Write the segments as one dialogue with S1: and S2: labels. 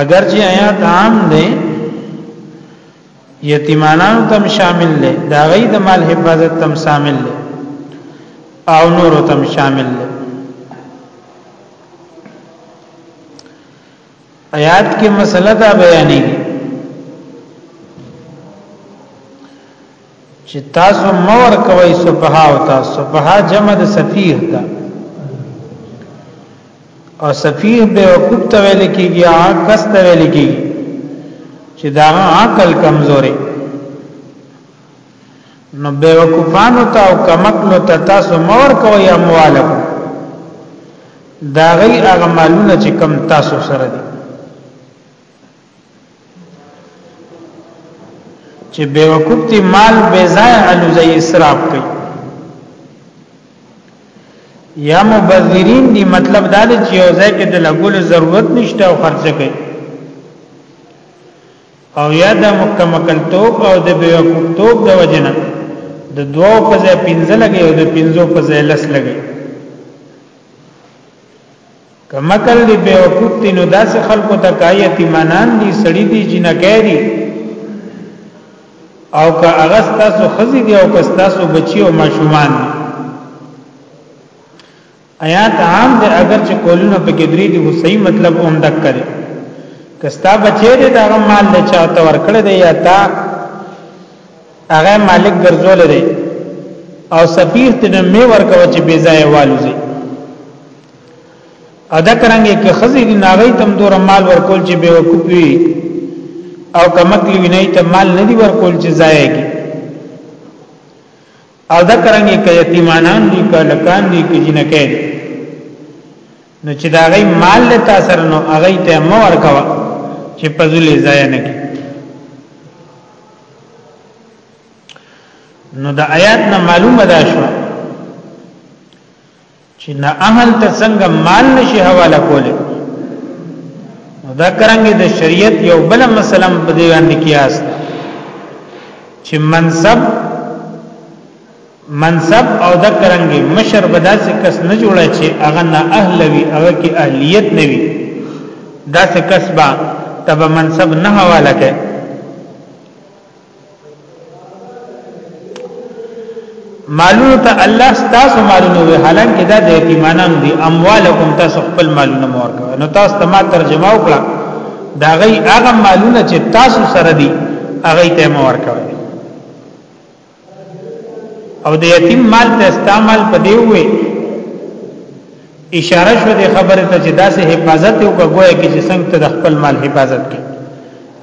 S1: اگر چې آیات عام دی یتیمانان تم شامل دی دا غي د مال حفاظت تم شامل دی او نور تم شامل دی آیات کې مسله دا بیانېږي چې تاسو مور کوي سفها او تاسو سفها جمع د سفيه ده او سفيه به وقوب ته ویل کیږي عکس ته ویل کیږي چې دا عقل کمزوري نو به وقوفانو ته او کمکلو ته تاسو مور کوي اموالو دا غي اغمالونه چې کم تاسو سره دي چې بیوقوف دی مال بے ځای الوزی اسراف کوي یا مبذرین دی مطلب دا دی چې یو ځای کې د لګول ضرورت نشته او خرچ کوي او یا د مکمل توپ او د بیوقوف توپ د وجنه د دوو په ځای پنځه لګي او د پنځو په ځای لس لګي که مکل دی بیوقوف دی نو داس خلقو تا که یتیمانان دی سړی دی جنکی دی او که اغستاسو خزی دی او که ستاسو بچی او ماشومان دی آیات عام دی اگر چې کولونه په کې درې دی صحیح مطلب هم دک کړي کستا بچی دی دا مال له چاته ورکړ دی یا تا هغه مالک ګرځول دی او سفیر ته مې ورکو چې بې ځای والوزي ادا کرانګي که خزي دي ناغي تم دور مال ورکول چې به وکوي او کمکلی ویني ته مال نه دی ورکول چې ضایع کی ادا کرانګي که یتیمانان دي که لکان دي که جنکه دي نو چې دا غي مال له تاثر نو هغه ته مو ورکوا چې پزولې ضایع نه کی نو د آیات نه معلومه ده شو چې نه اهل ته څنګه مال نشي حواله کولی دا کرانګي د شریعت یو بل مسلم په دی باندې کیاس چې منصب منصب او د کرانګي مشر بداسې کس نه جوړه چې هغه نه اهل وي هغه کې اهلیت نه وي داسې کس با تب منصب نه حواله کوي مالونه ته الله ستاسو مالونه وي حالانکه دا د یتیمانان دي اموالکم تاسو خپل مالونه مور کوي نو تاسو ته ما ترجمه وکړه دا غي هغه مالونه چې تاسو سره دي هغه ته مور کوي او د یتیم مال ته استعمال پدې وي اشاره شو د خبره ته چې داسې حفاظت او کوی کې چې څنګه د خپل مال حفاظت کوي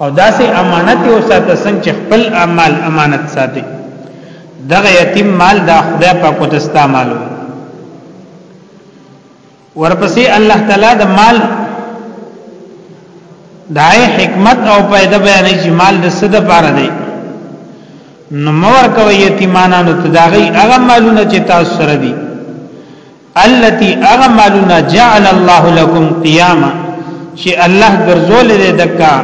S1: او داسې امانت او ساته څنګه چې خپل مال امانت ساتي دغه یتیم مال دا خدای په قدستا مال ورپسې الله تعالی د مال دای حکمت او پیدا بیانې چې مال د صد پاره دی نو مور کوي یتیمانانو ته داغي هغه مالونه چې تاسو سره دي التي اغملنا جعل الله لكم قياما چې الله ګرځول دې دکا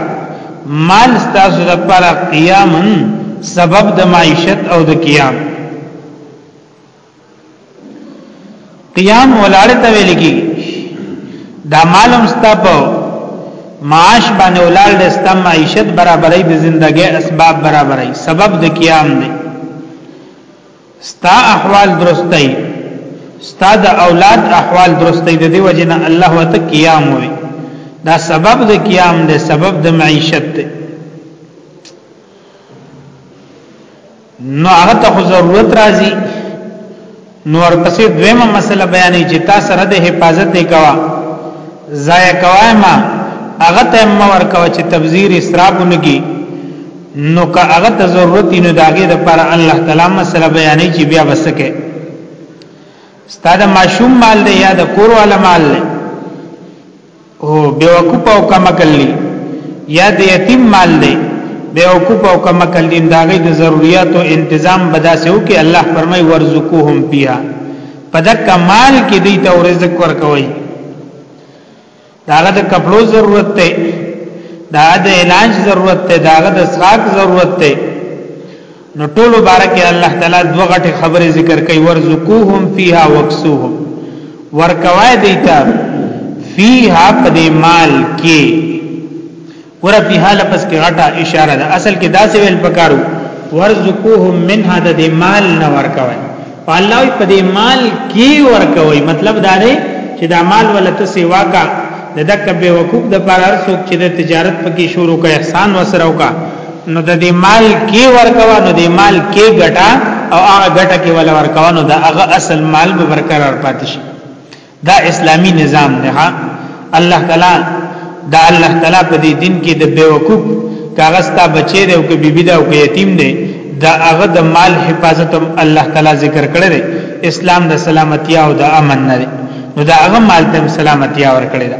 S1: مال تاسو د پر قیامن سبب د معیشت او د قیام قیام ولاړ ته ویل کی دا مالم ستاپو معاش باندې ولال د استم معیشت برابرۍ د ژوندۍ اسباب برابرۍ سبب د قیام دی ستا احوال درستای ستا د اولاد احوال درستای د دې وجنه الله وت قیام وي دا سبب د قیام دی سبب د معیشت دی نو هغه ته ضرورت راځي نو ورپسې دویمه مسله بیانې چې تا سره د حفاظت دی کوا ضایع کواما هغه ته مور کوا چې تبذیر اسراف نگی نو که هغه ته ضرورت نو داګه د پر الله تعالی مسله بیانې چې بیا وسکه ستاد ماشوم مال دی یا د کور والا مال دی او بیوقوف او کما کلی یا د یتیم مال دی بیوقوف او کما کلی داګه د ضرورت او تنظیم بداسه او کې الله فرمای ورزقوهم بیا پدک مال کې دی ته رزق ورکوي داغه د کپلو ضرورت ته دا د علاج ضرورت ته داغه د سراک ضرورت ته نو ټول مبارک الله تعالی دوه غټه خبره ذکر کوي ورزقوهم فیها وکسوهم ورکوای دیتا فیها پدې مال کې ګور په حال پس کې غټه اشاره ده اصل کې داسې ویل پکارو ورزقوهم منها د دې مال نه ورکوي الله په دې مال کې ورکوي مطلب دا دی چې دا مال ولته سیوا کا د دک به وقوف د پر هر څوک چې د تجارت پکې شروع کوي احسان وسره وکا نو د دې مال کې ورکوا نو د مال کې ګټا او هغه ګټه کې ولا ورکوا نو دا هغه اصل مال به برقرار پاتې شي دا اسلامی نظام نه الله تعالی دا الله تعالی په دې دین کې د بیوقوف کاغذ تا بچی دی او کې بیبی دا او کې یتیم دی دا هغه د مال حفاظت هم الله تعالی ذکر کړی دی اسلام د سلامتی او د امن نه دی نو دا هغه مال ته سلامتی ور کړی دی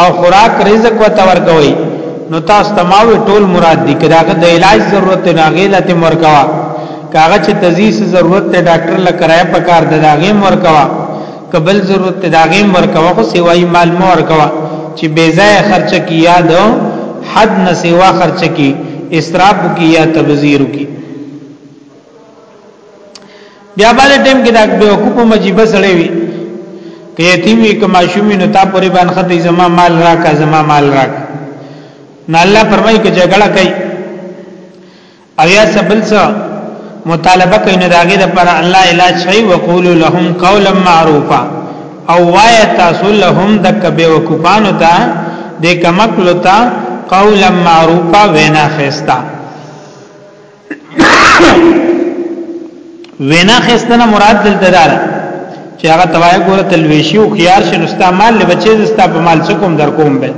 S1: او خوراک رزق وته ورکوي نو تاسو تماوي ټول مراد دي کداغه د علاج ضرورت نه غیله ته مرکوا کاغه چې تزیس ضرورت ته ډاکټر لا کرای په کار د داغه مرکوا قبل ضرورت ته داغه مرکوا خو سیوای مال مور کوا چې بے ځای خرچ کی یاد حد نه سیوا خرچ کی اسراف کی یا تبذیر کی بیا باندې ټیم کې دا به حقوق مجيبه سره وي که یتیم وي که ماشوم نو تا پورې باندې خدای زما مال راکا زما مال راک نه الله فرمایي کې جګړه کوي او یا سبل څه مطالبه کوي نه داګه د پر الله علاج شي وقول لهم قولا معروفا او وای تاسو لهم د کبه وکوپانو ته د کمکلو ته قولا معروفا وینا خستا وینا خستنه مراد دلته دار چې هغه توای ګوره تلويشي او خيار شنو ستا مال له بچي زستا په مال څه کوم در کوم به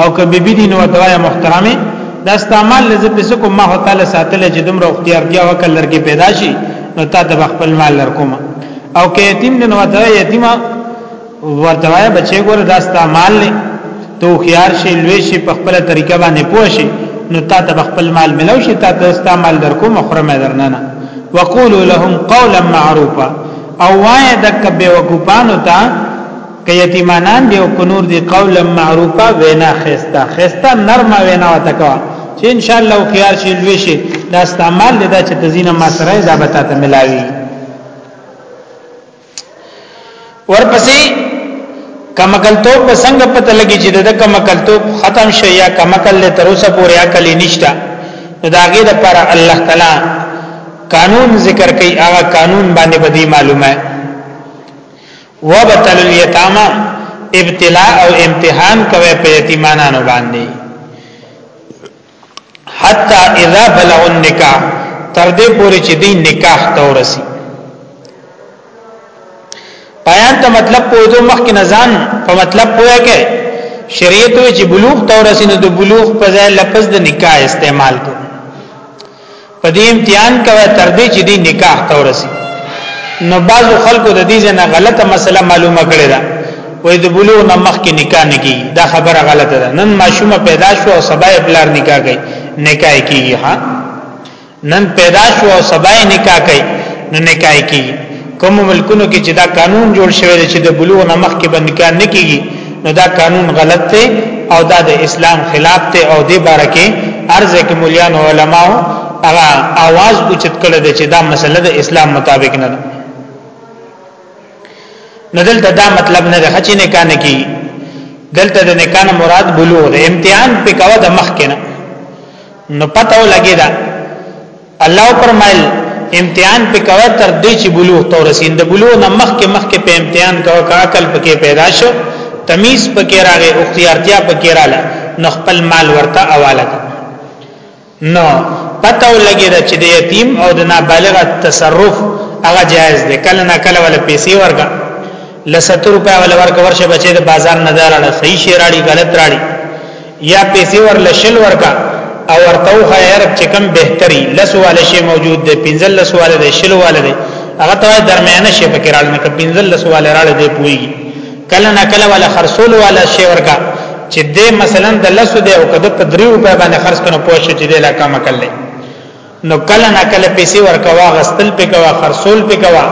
S1: او که بيبي دي نو توای محترمه دا ستا مال له زپې څه کوم ما تعالی ساتل چې دومره اختیار دی او کله لرګي پیدا شي نو تا د خپل مال لر کوم او که یتیم نه نو ته یتیمه ورته وای بچي ګور دا استعمال نه تو خيار شي لوي شي په خپل طریقه باندې پوه شي نو تا ته خپل مال ملو شي تا ته استعمال در کوم خره مې درنه نه وقولوا لهم قولا معروفا او وای دک به وقوپانو تا ک یتیمانان دی او کنور دی قولا معروفا وینا خستا خستا نرمه وینا وتکوا چې ان شاء الله خيار شي لوي شي دا استعمال دا چې تزینه ما سره دا بتا ته ملاوي ورپسې کمکلتوب به څنګه پته لګي چې د کمکلتوب ختم شي یا کمکل له تر اوسه پورې عقل نشته نو دا غي د پر الله تعالی قانون ذکر کوي هغه قانون باندې بدی معلومه وبتل الیتاما ابتلاء او امتحان کوي په یتیمانانو باندې حتا اذا بلغ النکاح تر دې پورې چې دی نکاح ته ورسی بیان ته مطلب پوهو مخکې نزان په مطلب پوهه کې شریعت وی چې بلوغ ته ورسی نو د بلوغ په ځای لفظ د نکاح استعمال کو په دې امتحان کوي تر دې چې دی نکاح ته ورسي نو بعض خلکو د دې نه غلطه مسله معلومه کړې ده وې د بلوغ نه مخکې نکاح نه کیږي دا خبره غلطه ده نن ماشومه پیدا شو او سبا یې بلار نکاح کوي نکاح کیږي ها نن پیدا شو او سبا یې نکاح کوي نو نکاح کیږي کوم ملکونو کې چې دا قانون جوړ شوی دی چې د بلوغ نه مخکې باندې کار نه کیږي نو دا قانون غلط دی او دا د اسلام خلاف دی او دی باره کې ارزه کې مليان او علماو هغه आवाज اوچت کړی دی چې دا مسله د اسلام مطابق نه ده نو دلته دا مطلب نه ده چې نه کان کی دلته د نکان مراد بلوغ امتحان په کاوه د مخ کې نه نو پته ولګی دا الله فرمایل امتحان په کوه تر دې چې بلوغ تور رسین د بلوغ نه مخکې مخکې په امتحان کوه کا عقل پکې پیدا شو تمیز پکې راغې اختیارتیا پکې رااله نو خپل مال ورته اواله نو پته ولګی دا چې د یتیم او د نابالغ تصرف هغه جایز دی کله نه کله ول پیسې ورګه لسته روپیا ول ورګه ورشه بچي د بازار نه داراله صحیح شی راړي غلط راړي یا پیسې ورل شل ورکا او ورته خو هر چې کم بهتري لسواله شی موجود دی 15 لسواله دی شل واله دی هغه ته درمیانه شی پکې راړل نه 15 لسواله راړل دی پوي کله نه کله ولا خرصول والا شی ورکا چې دې مثلا د لسو دی او کده په دریو په باندې خرڅ کنه پوښتنه چې دې لا کم کړل نو کله نه کله پیسې ورکوا غستل پکوا خرصول پکوا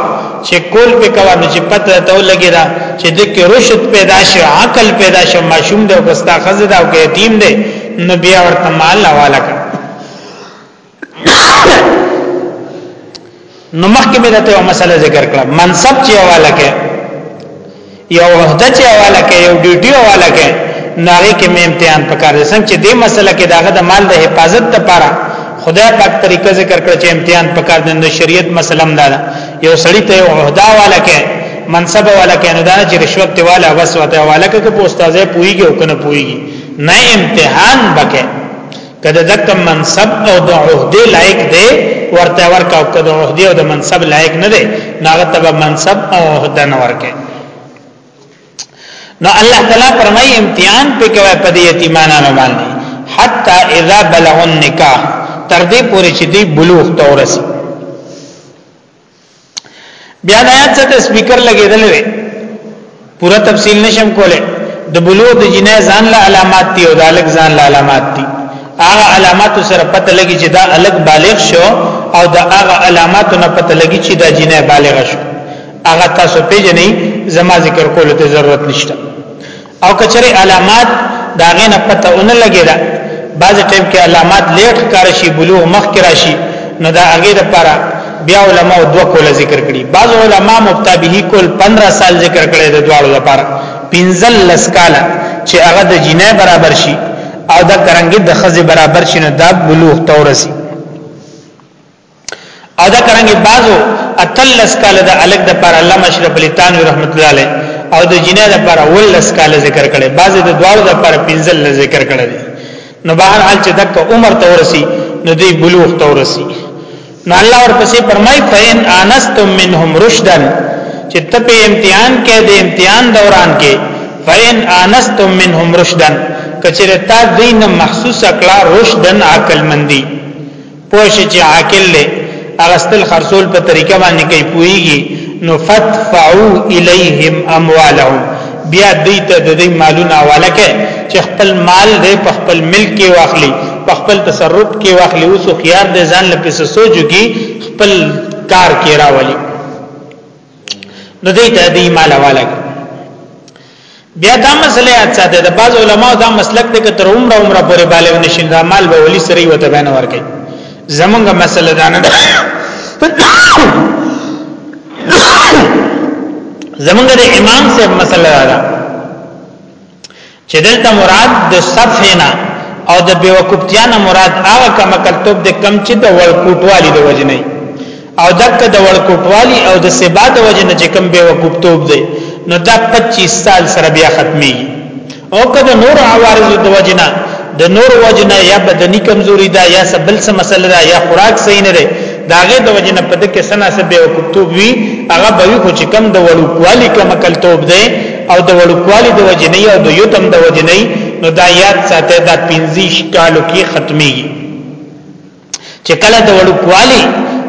S1: چې کول پکوا نو چې پته ته لګی دا چې د کې رشد پیدا شي عقل پیدا شي ماشوم د وستا خزه دا او کې یتیم دی نو بیا ورته مال حواله نو مخکې مې دته یو مسله ذکر کړه منصب چې حواله کې یو عہده چې حواله کې یو ډیوټي حواله کې ناغي کې مې امتحان پکار دي څنګه چې دې مسله کې داغه د مال د حفاظت لپاره خدای پاک طریقه ذکر کړ چې امتحان پکار دي د شریعت مسلم دا یو سړی ته یو عہده حواله کې منصب حواله کې نه دا چې رشوت ته والا وسوته حواله کې په استادې پويږي او کنه پويږي نه امتحان بکې کده دک منصب او د عہده لایق دی ورته ورکا او کده عہده او د منصب لایق نه دی ناغه تبع منصب او عہده نه ورکه نو الله تعالی فرمای امتحان په کوي په دې یتیمانانو باندې حتا اذا بلغ النکاح تر دې پورې چې دی بلوغ تورسي بیا د آیات سره سپیکر لګیدل وي پورا تفصیل نشم کوله د بلوغ د جنې ځان له علامات دی او د الګ ځان له علامات دی هغه علامات سره پته لګي چې دا الګ بالغ شو او دا هغه علامات نه پته لګي چې دا جنې بالغ شو هغه تاسو پیژنې زما ذکر کولو ته ضرورت نشته او کچره علامات دا غینه پته اون لګی دا بعض ټیم کې علامات لیټ کار شي بلوغ مخ کې راشي نو دا هغه د پاره بیا علما دو کول ذکر کړي بعض علما مبتبه کول 15 سال ذکر کړي د دواړو لپاره 15 لسکاله چې هغه د جنې برابر شي او د کرنګي د خزه برابر شي نو دا بلوغ تورسي او دا کرانګي بازو اتلس کال د الګ د پر الله مشرف علی تان رحمت الله علیه او د جنې د پر ولس کال ذکر کړي بعضی د دوالو د پر پنځل ذکر کړي نو بهر حال چې دک عمر تورسی نو دی بلوغ تورسی نو الله ورپسې فرمای فین انستم منهم رشدا چې ته په امتحان کې د امتحان دوران کې فین انستم منهم رشدا کچره تا دین محسوس کړه رشدن عقل مندي پوه شي چې عاقل دی اغستل خرصول په طریقه باندې کوي پويږي نو فتفعو الیهم اموالهم بیا دوی ته د دوی مالونه حواله کې چې خپل مال دې په خپل ملک کې واخلي په خپل تصرف کې واخلي اوس خيار دې ځان لپاره سوچږي خپل کار کې راولي نو دې ته دې مال حواله بیا دا مسله یاد ساته د بعض علماو دا مسلک دی که تر عمره عمره پورې بالغ نشي دا مال به ولي سره یو ته بنه ورکي زمونږ مسله دا نه ده زمونږ د امام صاحب مسله ده چې دلته مراد د صفینا او د بیوقوفتیانه مراد هغه کمکلتوب د کم چې د ورکوټوالي د وجنه او دک د وړکوټوالی او د سبا د وجه نه چې کم به وکوبتوب دی نو دا 25 سال سره بیا ختمي او کله نور عوارض د وجه نه د نور وجه نه یا بدني کمزوري دا یا سبل څه مسله دا یا خوراک صحیح نه دی داغه د وجه نه پد کې سنا سبه او کتب وی هغه به خو چې کم د وړوکوالي کم کلتوب دی او د وړوکوالي د وجه نه او د یتم د وجه نه نو دا یاد ساته دا 25 کالو کې ختمي چې کله د وړوکوالي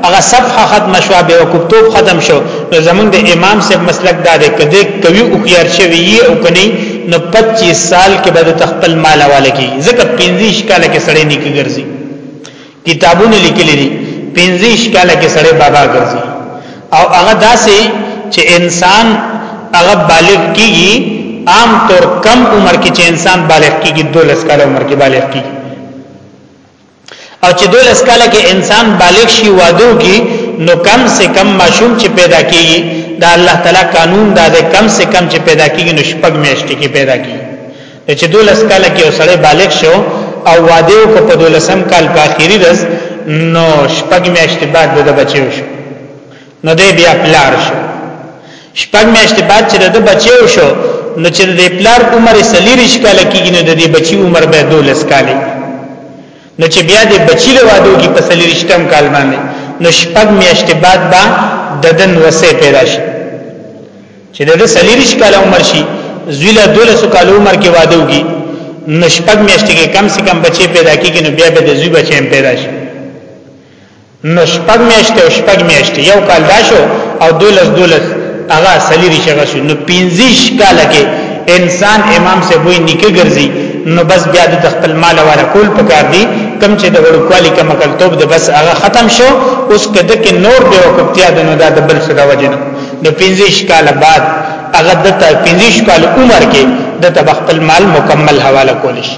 S1: هغه صفحه ختم شو به وکتوب ختم شو نو زمونږ د امام صاحب مسلک دا دی کده کوي او خيار شوی او کني نو 25 سال کې به د خپل مال حواله کی ځکه 25 کال کې سړی نیکی ګرځي کتابونه لیکل دي 25 کال کې سړی بابا ګرځي او هغه داسې چې انسان هغه بالغ کیږي عام طور کم عمر کې چې انسان بالغ کیږي 12 کال عمر کې بالغ کیږي او چې دولس کاله کې انسان بالغ شي وادو کې نو کم سے کم ماشوم چې پیدا کیږي دا الله تعالی قانون دا ده کم سے کم چې پیدا کیږي نو شپږ میاشتې کې پیدا کیږي چې دولس کال کې وسړی بالغ شو او واده کو په دولسم کال په اخیری رس نو شپږ میاشتې بعد د بچیو شو نو دی بیا پلار شو شپږ میاشتې بعد چې د بچیو شو نو چې د پلار عمر سلیریش کال کېږي نو د دې بچی عمر به 12 کال نو چې بیا د بچی له وادو کې په سلیریشتم کال باندې نو شپږ میاشتې بعد با ددن وسه پیدا شي چې د سلیریش کال عمر شي زویلا 12 کال عمر کې وادو کې نو شپږ میاشتې کې کم سے کم بچي پیدا کیږي نو بیا به د زوی بچي پیدا شي نو شپږ میاشتې او شپږ میاشتې یو کال دا شو او دولس دولس هغه سلی ریشه غشو نو 15 کال کې انسان امام سے وای نیکه ګرځي نو بس بیا د خپل مال والا کول پکار دی کم چې د وړوکوالي کم کلتوب د بس هغه ختم شو اوس کده کې نور به وکړتیا د نو دا د بل صدا وجنه د 15 کال بعد هغه د 15 کال عمر کې د تبخپل مال مکمل حواله کول شي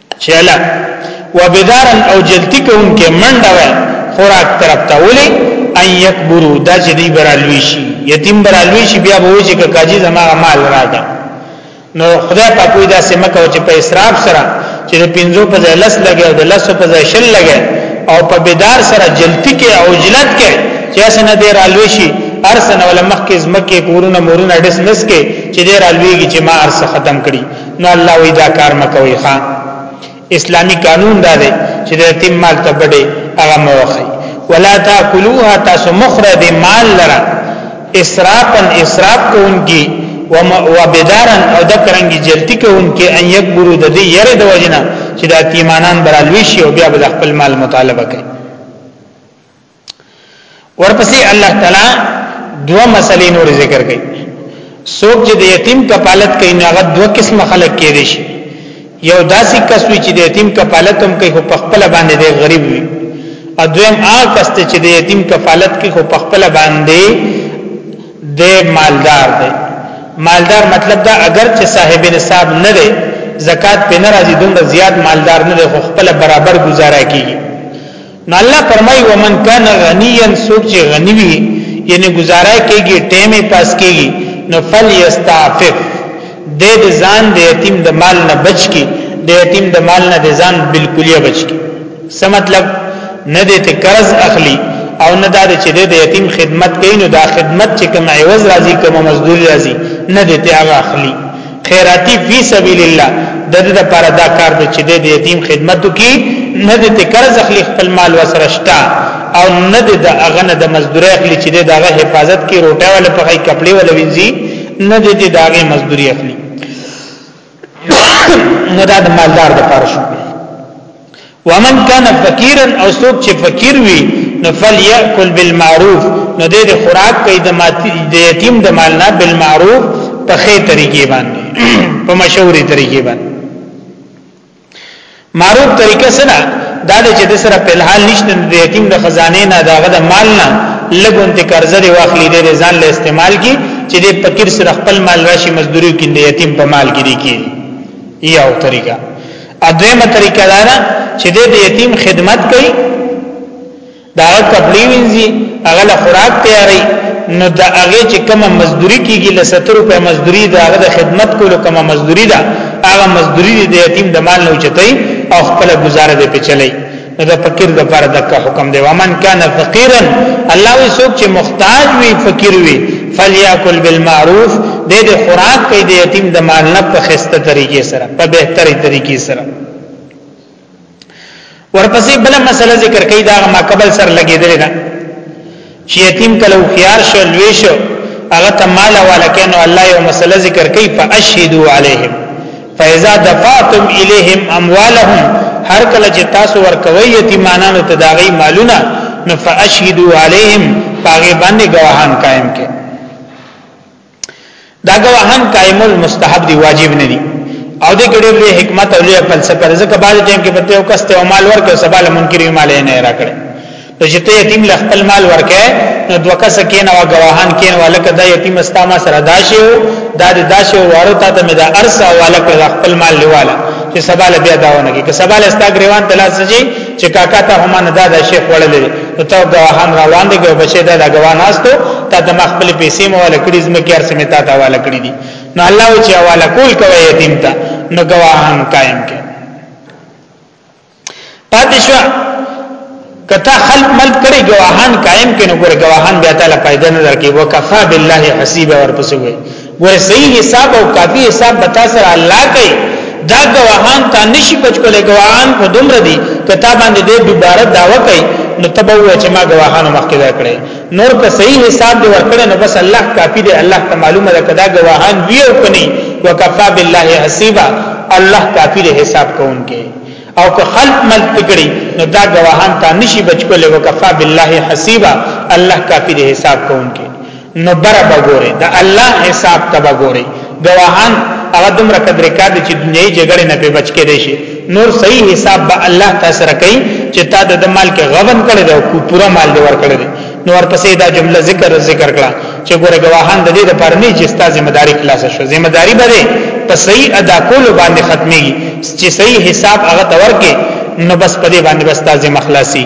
S1: چلا وبدارن او جلتی کوم کې منډه وای خوراک طرف ته ولي ان یکبرو دا چې دی برالوی شي یتیم برالوی شي بیا به وځي که کاجی زما مال راځه نو خدای په کوی دا سم کو چې په اسراف سره چې د پینځو په ځای لس لګي او د لسو په ځای شل لګي او په بدار سره جلتی کې او جلت کې چې اسنه دی رالوی شي ارسنه ولمخ کې زمکه کورونه مورونه ډس نس کې چې دی رالویږي چې ما ارسه ختم کړي نو الله وی دا کار مکوي ښا اسلامی قانون دا دی چې د یتیم مال ته بډې هغه موخی ولا تاکلوها تاسو مخره د مال لره اسرافن اسراف کوونکی و بدارن او د کرنګي جلتی کوونکی ان یک برو د دې یره د وجنه چې د یتیمانان برالوي شي او بیا به خپل مال مطالبه کوي ورپسې الله تعالی دوه مسلې نور ذکر کړي څوک چې د یتیم کفالت کوي نه هغه دوه قسمه خلک کېږي شي یو داسې کس وي چې د یتیم کفالت هم کوي خو په خپل باندې دی غریب وي او دویم هغه کس چې د یتیم کفالت کوي خو په خپل باندې د مالدار دی مالدار مطلب دا اگر چې صاحب نصاب نه دی زکات په ناراضي دومره زیات مالدار نه دی خو خپل برابر گزاره کوي نو الله فرمای و من کان غنیا سوق چې غنی وي یعنی گزاره کیږي ټیمه پاس کیږي نو فل یستعفف د دې ځان د یتیم د مال نه بچ کی د یتیم د مال نه د ځان بالکلیه بچ کی څه مطلب نه دې ته قرض اخلي او نه دا چې د یتیم خدمت کوي نو دا خدمت چې کوم عوض راځي کوم مزدور راځي نه دې ته هغه اخلي خیراتی فی سبیل الله د دې لپاره دا کار دی چې د یتیم خدمت وکړي نه د قرض اخلي خپل مال وسره شتا او نه د اغنه د مزدوري اخلي چې دغه حفاظت کې روټه ولا په خای کپڑے ولا وینځي نه د دې داغه مزدوري اخلي نه دا د مالدار د پاره شو ومن کان فقیرا او څوک چې فقیر وي نو فلیاکل بالمعروف نو دې خوراک کوي د یتیم د مال نه بالمعروف په خې طریقې باندې په مشورې طریقې باندې معروف طریقه سره دا د چې د سره په حال نشته د یتیم د خزانه نه داغه د مال نه لګون ته قرضه دی واخلې د ځان له استعمال کی چې د فقیر سره خپل مال راشي مزدوري کې د یتیم په مال کې دی کی یو طریقه ادمه طریقه دا نه چې د یتیم خدمت کوي دا کپلی وینځي هغه له خوراک تیاری نو دا هغه چې کومه مزدوري کیږي له 70 روپے مزدوري دا هغه خدمت کولو کومه مزدوري ده هغه مزدوري د یتیم د مال نه اوچتای او خپل گزاره دې په چلای دا فقیر د پر دغه حکم دی ومن کان فقیرا الله وی سوک چې محتاج وی فقیر وی فلیاکل بالمعروف د دې خوراک کوي د یتیم د مال نه په خسته طریقې سره په بهتري طریقې سره ورپسې بل مسله ذکر کوي دا ما قبل سره لګیدل نه چې یتیم کله خيار شو لوي شو هغه ته مال والکه نو الله یو مسله ذکر کوي فاشهدوا عليهم فاذا دفعتم اليهم اموالهم هر کله چې تاسو ورکوي یتیمانو ته داغي مالونه نو فاشهدوا عليهم پاغه باندې گواهان قائم کړي دا ګواهان قائم المستحب دی واجب نه دی او دې ګډې له حکمت او له فلسفه رزق باندې ټیم کې پته او کسته او مال ورکړ سبا له منکر مال نه راکړي نو چې ته یتیم له خپل مال ورکې نو دوکه سکین او ګواهان کین والک دا یتیم استما سره داشي او دا د داشي ورته ته مې دا ارسه والک خپل مال لیواله چې سبا له بیا داونه کې سبا له استا ګریوان تلاسه چې کاکا ته هم نه دا د شیخ وړلې نو ته غواهان روان دي ګو بچي دا د غوان استو ته د مخبل پیسې مو ول کړي زم کېر سمې تا ته ول کړي دي نو الله چې حواله کول کوي یتیم ته نو غواهان قائم کې پاتشوا کته خلق مل کړي غواهان قائم کې نو ګور غواهان بیا ته لا پیدا نه درکې وکفا بالله حسیبا ورپسې وي ګور صحیح حساب او کافی حساب به تاسو را الله کوي دا گواهان تا نشي بچولې گواهان په دومره دي کتاب باندې دې دوباره داوا کوي نو تبو چې ما گواهانو مخکې دا کړې نور که صحیح حساب دې ورکړې نو بس الله کافی دې الله ته معلومه ده کدا گواهان وی او کني وکفا بالله حسیبا الله کافی دې حساب کوونکې او که خلق مل پکړي نو دا گواهان تا نشي بچولې وکفا بالله حسیبا الله کافی دې حساب کوونکې نو بر بګوري د الله حساب ته بګوري گواهان هغه دومره قدر کار دي چې دنیوي جګړې نه په بچ کې دي شي نور صحیح حساب به الله تاسو سره کوي چې تا د مال کې غوون کړی دی او پورا مال دی ور کړی دی نو ورپسې دا جمله ذکر ذکر کړه چې ګوره گواهان د دې لپاره نه چې ستاسو ذمہ داری خلاص شو ذمہ داری به په صحیح ادا کولو باندې ختمي چې صحیح حساب هغه تور کې نو بس په دې باندې بس تاسو مخلاصي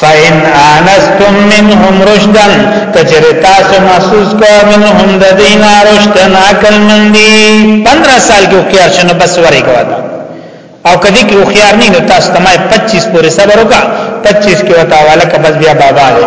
S1: فَإِنْ آنَسْتُمْ مِنْهُمْ رُشْدًا کچر تاسو محسوس کو منهم د دینا رشدن عقل مندی 15 سال کې خيار شنو بس وری کو او کدی کې خيار نه نو تاسو تمه 25 پورې صبر وکا 25 کې وتا والا کبس بیا بابا دی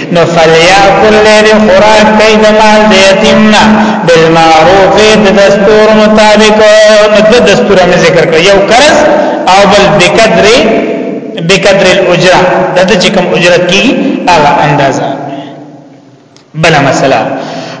S1: نو فلیاکل لیر خوراک کئی دمال دیتیمنا بالمعروف د دستور مطابق نو دستور هم ذکر کر یو قرض او بل بقدر بقدر الاجره دته چې کوم اجرت کی هغه اندازه بلا مسله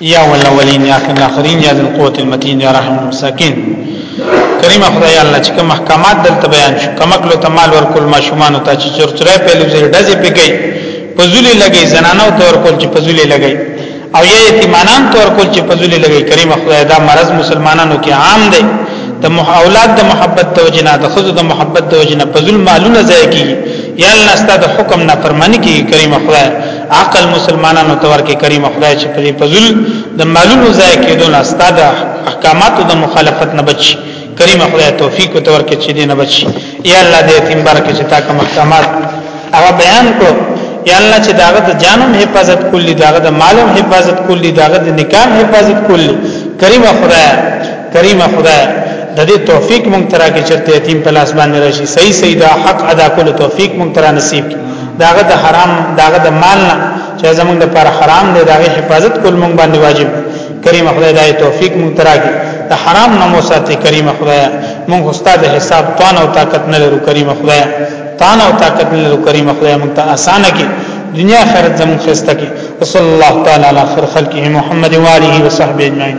S1: یا ولولین یا فی الاخرین یا ذل قوت المتین یا رحم المساکین کریم خدای الله چې کوم احکامات دلته بیان شو کمک له تمال ور کول ماشومان ته چې چرچره په لږه ډزې پکې پزولي لګي زنانو تور کول چې پزولي لګي او یا یتیمانان تور کول چې پزولي لګي کریم خدای دا مرض مسلمانانو کې عام دی د اولاد د محبت توجنه د خود د محبت توجنه پزول مالونه ځای کی یا الله ستاسو حکم نه پرمنه کی کریم خدای عقل مسلمانانو تور کې کریم خدای چې په فضل د معلومو ځای کې دون استاد احکاماتو د مخالفت نه بچ کریم خدای توفیق تور کې چې دې نه بچ یا الله دې تیم بار کې چې تا کوم احکامات هغه بیان کو یا الله چې داغه د جانم حفاظت کولې داغه د مالم حفاظت کولې داغه د نکاح حفاظت کولې کریم خدای کریم خدای د دې توفیق مونږ ترا کې چرته یتیم په لاس باندې راشي صحیح صحیح دا حق ادا کول توفیق مونږ ترا نصیب کی داغه د حرام داغه د مال نه چې زمونږ د پر حرام دی داغه حفاظت کول مونږ باندې واجب کریم خدای دای توفیق مونږ تراږي د حرام نه مو ساتي کریم خدای مونږ استاد حساب توان او طاقت نه لرو کریم خدای توان او طاقت نه لرو کریم خدای مونږ ته اسانه کې دنیا آخرت زمون خسته کی وصلی الله تعالی علی خیر خلقه محمد و علیه و صحبه اجمعین